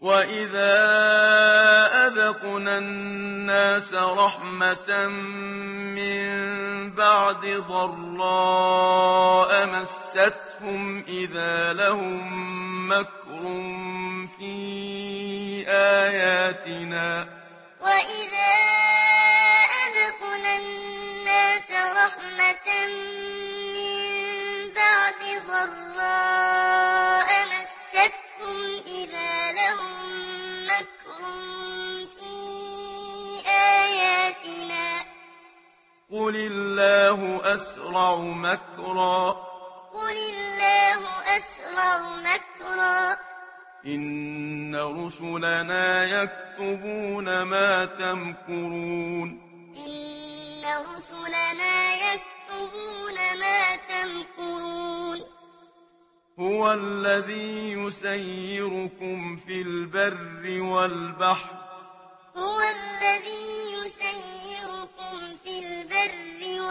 وَإِذَا أَذَقْنَا النَّاسَ رَحْمَةً مِّن بَعْدِ ضَرَّاءٍ مَّسَّتْهُمْ إِذَا لَهُم مَّكْرٌ فِي آيَاتِنَا وَإِذَا أسرع مكرا قل الله أسرع مكرا إن رسلنا يكتبون ما تمكرون إن رسلنا يكتبون ما تمكرون هو الذي يسيركم في البر والبحر هو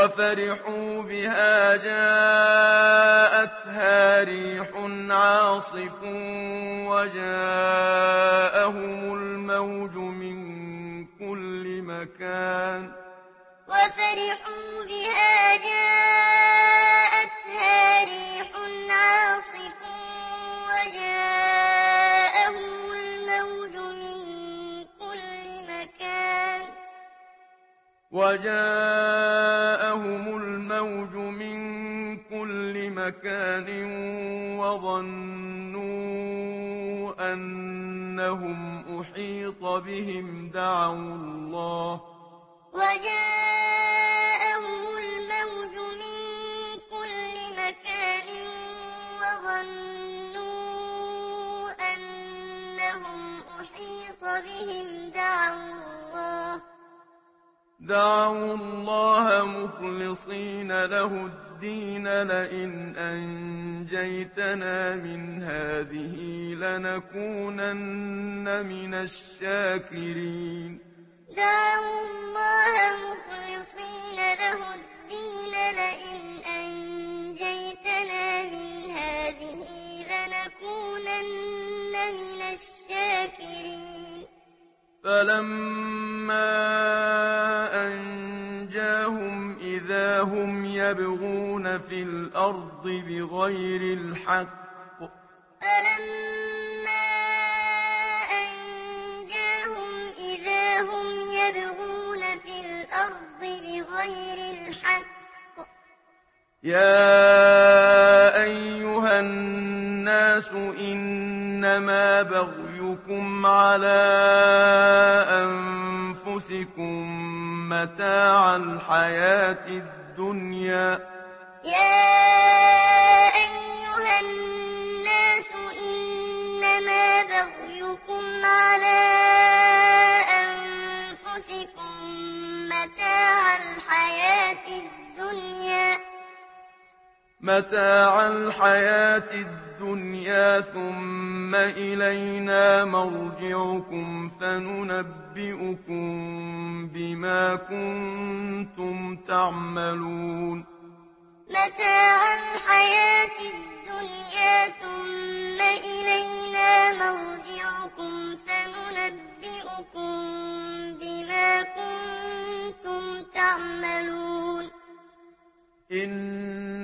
وفرحوا بها جاءتها ريح عاصف وجاءهم الموج من كل مكان. وفرحوا بها جاءتها ريح عاصف وجاءهم الموج من كل مكان. وجاءهم الموج من كل مكان وظنوا أنهم أحيط بهم دعوا الله دعوا الله مخلصين له الدين لئن أنجيتنا من هذه لنكونن من الشاكرين. دعوا الله مخلصين له الدين لئن أنجيتنا من هذه لنكونن من الشاكرين. فلما هم يبغون في الأرض بغير الحق فلما أنجاهم إذا هم يبغون في الأرض بغير الحق يا أيها الناس إنما بغيكم على أنفسكم متاع الحياة الدنيا الدنيا. يا أيها الناس إنما بغيكم على أنفسكم متاع الحياة الدنيا. متاع الحياة الدنيا ثم إلينا مرجعكم فننبئكم بما كنتم تعملون. متاع الحياة الدنيا ثم إلينا مرجعكم فننبئكم بما كنتم تعملون.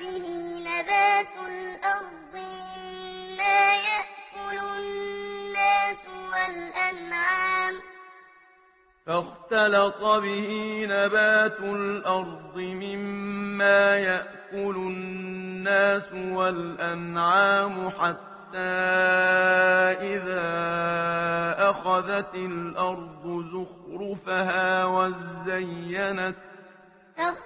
به نبات الأرض مما يأكل الناس والأنعام فاختلط به نبات الأرض مما يأكل الناس والأنعام حتى إذا أخذت الأرض زخرفها وزينت فاختلط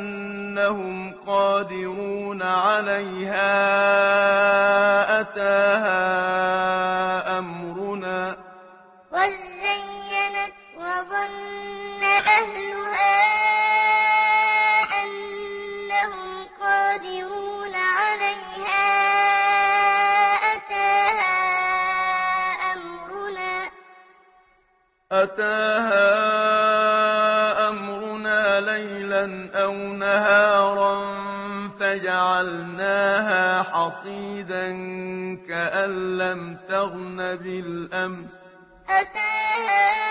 أنهم قادرون عليها أتاها أمرنا وزينت وظن أهلها أنهم قادرون عليها أتاها أمرنا أتاها أمرنا ليلا أو نهارا فجعلناها حصيدا كأن لم تغن بالأمس. أتاها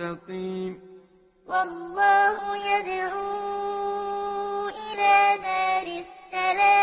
مستقيم والله يدعو إلى دار السلام.